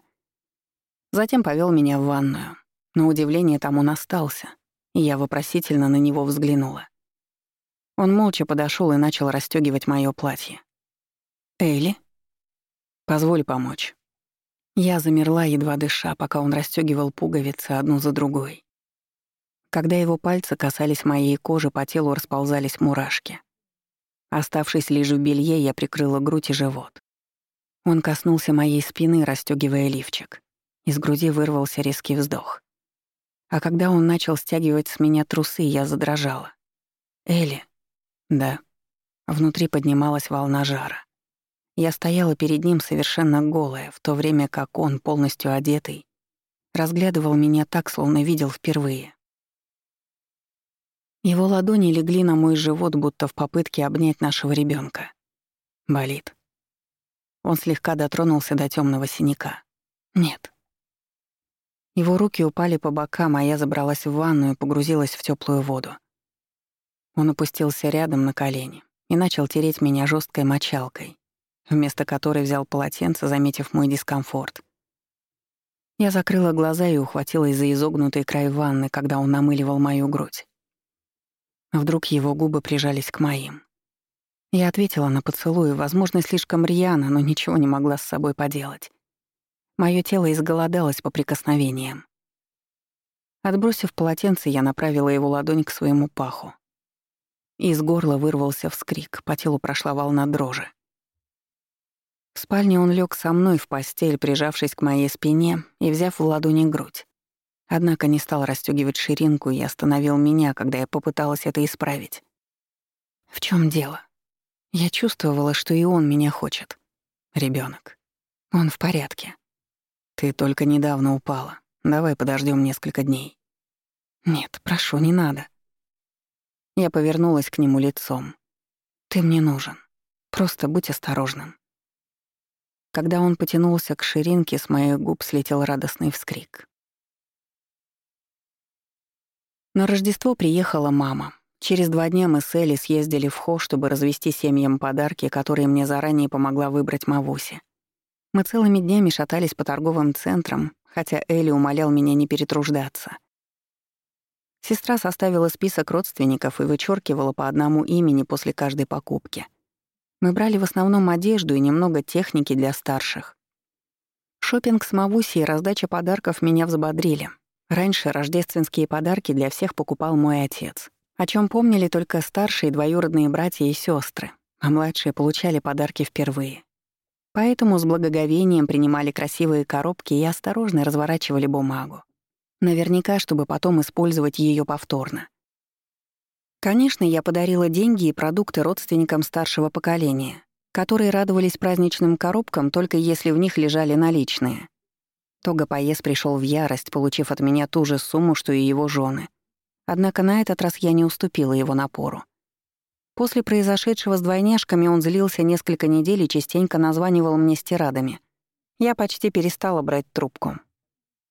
Затем повел меня в ванную. На удивление там он остался, и я вопросительно на него взглянула. Он молча подошел и начал расстегивать мое платье. «Эйли?» Позволь помочь». Я замерла, едва дыша, пока он расстёгивал пуговицы одну за другой. Когда его пальцы касались моей кожи, по телу расползались мурашки. Оставшись лишь в белье, я прикрыла грудь и живот. Он коснулся моей спины, расстёгивая лифчик. Из груди вырвался резкий вздох. А когда он начал стягивать с меня трусы, я задрожала. «Элли?» «Да». Внутри поднималась волна жара. Я стояла перед ним совершенно голая, в то время как он, полностью одетый, разглядывал меня так, словно видел впервые. Его ладони легли на мой живот, будто в попытке обнять нашего ребенка. Болит. Он слегка дотронулся до темного синяка. Нет. Его руки упали по бокам, а я забралась в ванну и погрузилась в теплую воду. Он опустился рядом на колени и начал тереть меня жесткой мочалкой, вместо которой взял полотенце, заметив мой дискомфорт. Я закрыла глаза и ухватилась за изогнутый край ванны, когда он намыливал мою грудь. Вдруг его губы прижались к моим. Я ответила на поцелуй, возможно, слишком рьяно, но ничего не могла с собой поделать. Моё тело изголодалось по прикосновениям. Отбросив полотенце, я направила его ладонь к своему паху. Из горла вырвался вскрик, по телу прошла волна дрожи. В спальне он лег со мной в постель, прижавшись к моей спине и взяв в ладони грудь. Однако не стал расстёгивать ширинку и остановил меня, когда я попыталась это исправить. В чем дело? Я чувствовала, что и он меня хочет. Ребенок. Он в порядке. Ты только недавно упала. Давай подождем несколько дней. Нет, прошу, не надо. Я повернулась к нему лицом. Ты мне нужен. Просто будь осторожным. Когда он потянулся к ширинке, с моих губ слетел радостный вскрик. На Рождество приехала мама. Через два дня мы с Элли съездили в Хо, чтобы развести семьям подарки, которые мне заранее помогла выбрать Мавуси. Мы целыми днями шатались по торговым центрам, хотя Элли умолял меня не перетруждаться. Сестра составила список родственников и вычеркивала по одному имени после каждой покупки — мы брали в основном одежду и немного техники для старших. Шопинг с Мавуси и раздача подарков меня взбодрили. Раньше рождественские подарки для всех покупал мой отец, о чем помнили только старшие двоюродные братья и сестры, а младшие получали подарки впервые. Поэтому с благоговением принимали красивые коробки и осторожно разворачивали бумагу. Наверняка, чтобы потом использовать ее повторно. Конечно, я подарила деньги и продукты родственникам старшего поколения, которые радовались праздничным коробкам только если в них лежали наличные. Тога Паес пришел в ярость, получив от меня ту же сумму, что и его жены. Однако на этот раз я не уступила его напору. После произошедшего с двойняшками он злился несколько недель и частенько названивал мне стирадами. Я почти перестала брать трубку.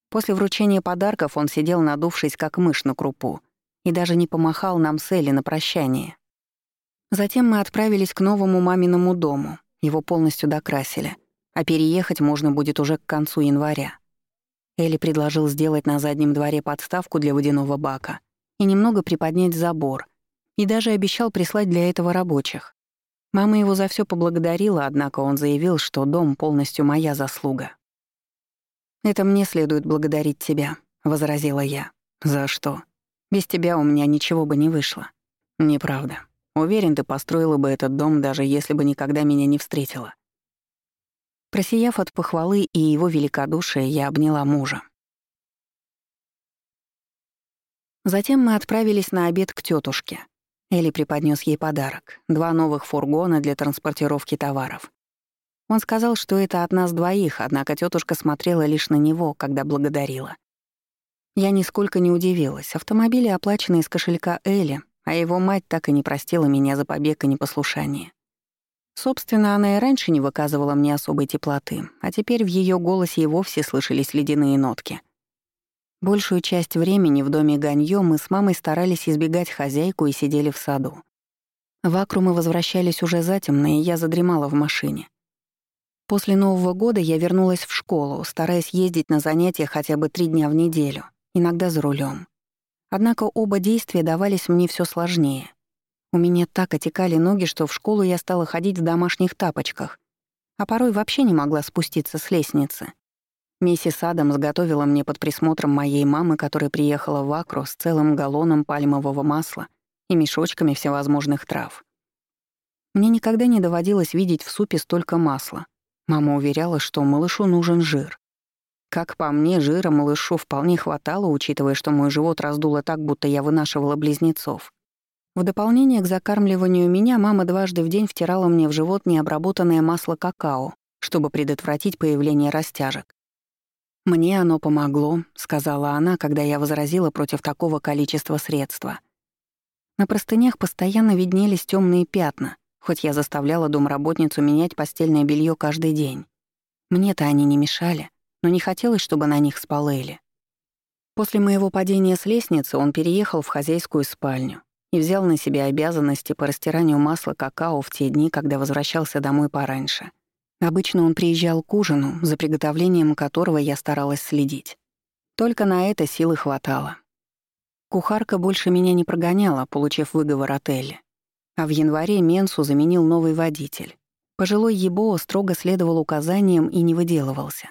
После вручения подарков он сидел надувшись, как мышь на крупу, и даже не помахал нам с Элли на прощание. Затем мы отправились к новому маминому дому, его полностью докрасили, а переехать можно будет уже к концу января. Элли предложил сделать на заднем дворе подставку для водяного бака и немного приподнять забор, и даже обещал прислать для этого рабочих. Мама его за все поблагодарила, однако он заявил, что дом полностью моя заслуга. «Это мне следует благодарить тебя», — возразила я. «За что? Без тебя у меня ничего бы не вышло». «Неправда. Уверен, ты построила бы этот дом, даже если бы никогда меня не встретила». Просияв от похвалы и его великодушия, я обняла мужа. Затем мы отправились на обед к тетушке. Элли преподнес ей подарок — два новых фургона для транспортировки товаров. Он сказал, что это от нас двоих, однако тетушка смотрела лишь на него, когда благодарила. Я нисколько не удивилась. Автомобили оплачены из кошелька Элли, а его мать так и не простила меня за побег и непослушание. Собственно, она и раньше не выказывала мне особой теплоты, а теперь в ее голосе и вовсе слышались ледяные нотки. Большую часть времени в доме Ганьё мы с мамой старались избегать хозяйку и сидели в саду. В Акру мы возвращались уже затемно, и я задремала в машине. После Нового года я вернулась в школу, стараясь ездить на занятия хотя бы три дня в неделю, иногда за рулем. Однако оба действия давались мне все сложнее — у меня так отекали ноги, что в школу я стала ходить в домашних тапочках, а порой вообще не могла спуститься с лестницы. Миссис Адамс готовила мне под присмотром моей мамы, которая приехала в Акру с целым галлоном пальмового масла и мешочками всевозможных трав. Мне никогда не доводилось видеть в супе столько масла. Мама уверяла, что малышу нужен жир. Как по мне, жира малышу вполне хватало, учитывая, что мой живот раздуло так, будто я вынашивала близнецов. В дополнение к закармливанию меня мама дважды в день втирала мне в живот необработанное масло какао, чтобы предотвратить появление растяжек. «Мне оно помогло», — сказала она, когда я возразила против такого количества средства. На простынях постоянно виднелись темные пятна, хоть я заставляла домработницу менять постельное белье каждый день. Мне-то они не мешали, но не хотелось, чтобы на них спал Элли. После моего падения с лестницы он переехал в хозяйскую спальню, и взял на себя обязанности по растиранию масла какао в те дни, когда возвращался домой пораньше. Обычно он приезжал к ужину, за приготовлением которого я старалась следить. Только на это силы хватало. Кухарка больше меня не прогоняла, получив выговор от. А в январе Менсу заменил новый водитель. Пожилой Ебоо строго следовал указаниям и не выделывался.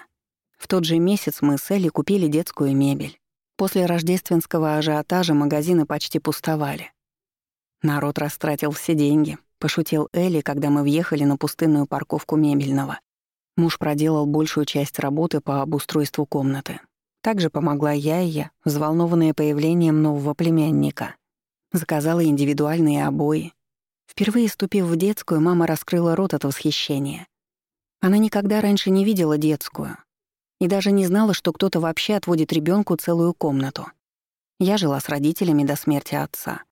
В тот же месяц мы с Элли купили детскую мебель. После рождественского ажиотажа магазины почти пустовали. Народ растратил все деньги, пошутил Элли, когда мы въехали на пустынную парковку мебельного. Муж проделал большую часть работы по обустройству комнаты. Также помогла я и я, взволнованная появлением нового племянника. Заказала индивидуальные обои. Впервые ступив в детскую, мама раскрыла рот от восхищения. Она никогда раньше не видела детскую и даже не знала, что кто-то вообще отводит ребенку целую комнату. Я жила с родителями до смерти отца.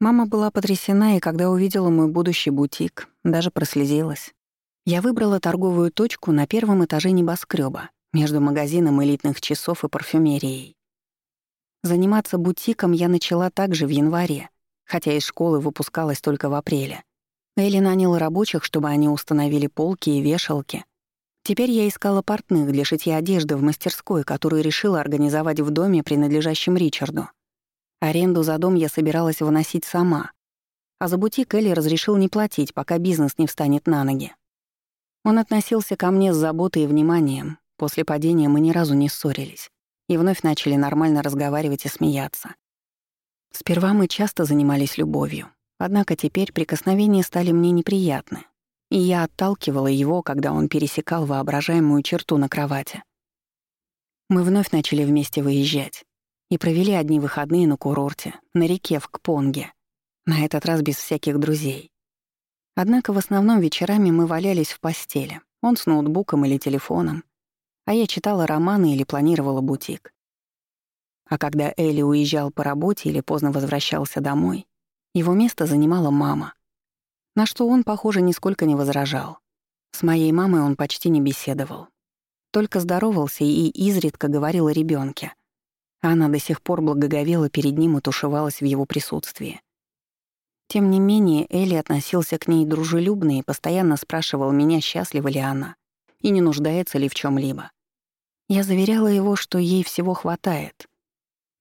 Мама была потрясена, и когда увидела мой будущий бутик, даже прослезилась. Я выбрала торговую точку на первом этаже небоскреба между магазином элитных часов и парфюмерией. Заниматься бутиком я начала также в январе, хотя из школы выпускалась только в апреле. Элли нанял рабочих, чтобы они установили полки и вешалки. Теперь я искала портных для шитья одежды в мастерской, которую решила организовать в доме, принадлежащем Ричарду. Аренду за дом я собиралась выносить сама, а за бутик Элли разрешил не платить, пока бизнес не встанет на ноги. Он относился ко мне с заботой и вниманием. После падения мы ни разу не ссорились и вновь начали нормально разговаривать и смеяться. Сперва мы часто занимались любовью, однако теперь прикосновения стали мне неприятны, и я отталкивала его, когда он пересекал воображаемую черту на кровати. Мы вновь начали вместе выезжать и провели одни выходные на курорте, на реке в Кпонге, на этот раз без всяких друзей. Однако в основном вечерами мы валялись в постели, он с ноутбуком или телефоном, а я читала романы или планировала бутик. А когда Элли уезжал по работе или поздно возвращался домой, его место занимала мама, на что он, похоже, нисколько не возражал. С моей мамой он почти не беседовал. только здоровался и изредка говорил о ребенке. Она до сих пор благоговела перед ним и тушевалась в его присутствии. Тем не менее, Элли относился к ней дружелюбно и постоянно спрашивал меня, счастлива ли она и не нуждается ли в чем либо Я заверяла его, что ей всего хватает.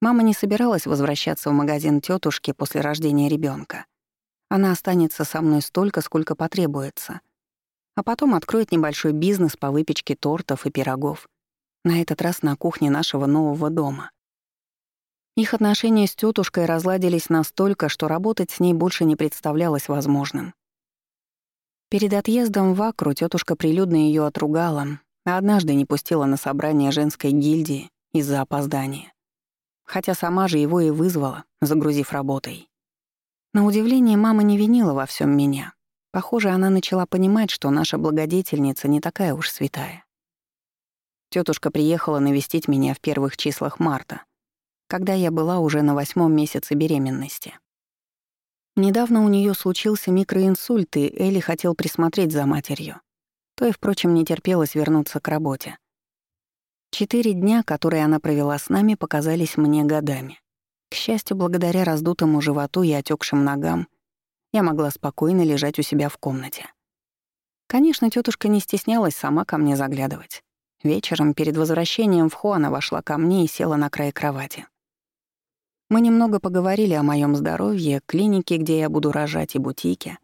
Мама не собиралась возвращаться в магазин тетушки после рождения ребенка. Она останется со мной столько, сколько потребуется. А потом откроет небольшой бизнес по выпечке тортов и пирогов. На этот раз на кухне нашего нового дома. Их отношения с тетушкой разладились настолько, что работать с ней больше не представлялось возможным. Перед отъездом в Акру тетушка прилюдно ее отругала, а однажды не пустила на собрание женской гильдии из-за опоздания. Хотя сама же его и вызвала, загрузив работой. На удивление, мама не винила во всем меня. Похоже, она начала понимать, что наша благодетельница не такая уж святая. Тетушка приехала навестить меня в первых числах марта — когда я была уже на восьмом месяце беременности. Недавно у нее случился микроинсульт, и Элли хотел присмотреть за матерью. То и, впрочем, не терпелось вернуться к работе. Четыре дня, которые она провела с нами, показались мне годами. К счастью, благодаря раздутому животу и отекшим ногам, я могла спокойно лежать у себя в комнате. Конечно, тетушка не стеснялась сама ко мне заглядывать. Вечером перед возвращением в Хо вошла ко мне и села на край кровати. Мы немного поговорили о моем здоровье, клинике, где я буду рожать, и бутике.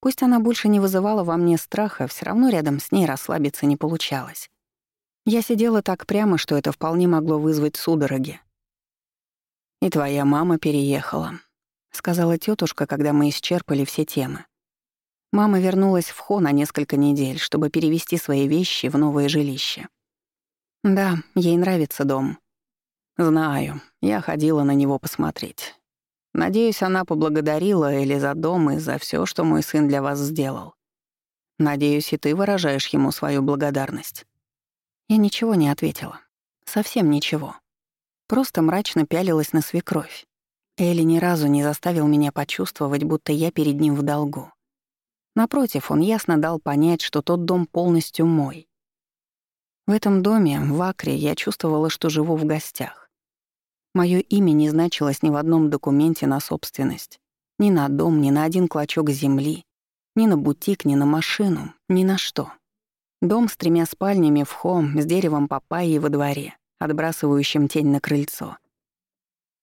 Пусть она больше не вызывала во мне страха, все равно рядом с ней расслабиться не получалось. Я сидела так прямо, что это вполне могло вызвать судороги. «И твоя мама переехала», — сказала тетушка, когда мы исчерпали все темы. Мама вернулась в Хо на несколько недель, чтобы перевести свои вещи в новое жилище. Да, ей нравится дом. Знаю, я ходила на него посмотреть. Надеюсь, она поблагодарила Эли за дом и за все, что мой сын для вас сделал. Надеюсь, и ты выражаешь ему свою благодарность. Я ничего не ответила. Совсем ничего. Просто мрачно пялилась на свекровь. Элли ни разу не заставил меня почувствовать, будто я перед ним в долгу. Напротив, он ясно дал понять, что тот дом полностью мой. В этом доме, в Акре, я чувствовала, что живу в гостях. Моё имя не значилось ни в одном документе на собственность. Ни на дом, ни на один клочок земли, ни на бутик, ни на машину, ни на что. Дом с тремя спальнями в хом, с деревом папайи во дворе, отбрасывающим тень на крыльцо.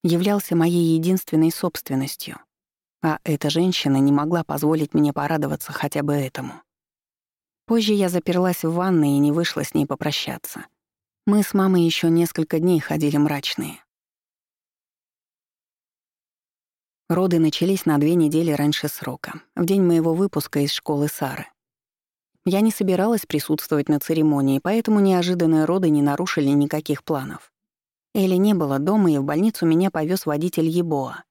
Являлся моей единственной собственностью. А эта женщина не могла позволить мне порадоваться хотя бы этому. Позже я заперлась в ванной и не вышла с ней попрощаться. Мы с мамой еще несколько дней ходили мрачные. Роды начались на две недели раньше срока, в день моего выпуска из школы Сары. Я не собиралась присутствовать на церемонии, поэтому неожиданные роды не нарушили никаких планов. Элли не было дома, и в больницу меня повез водитель Ебоа.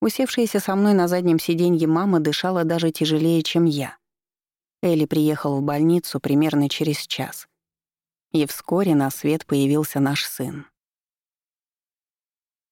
Усевшаяся со мной на заднем сиденье мама дышала даже тяжелее, чем я. Элли приехал в больницу примерно через час. И вскоре на свет появился наш сын.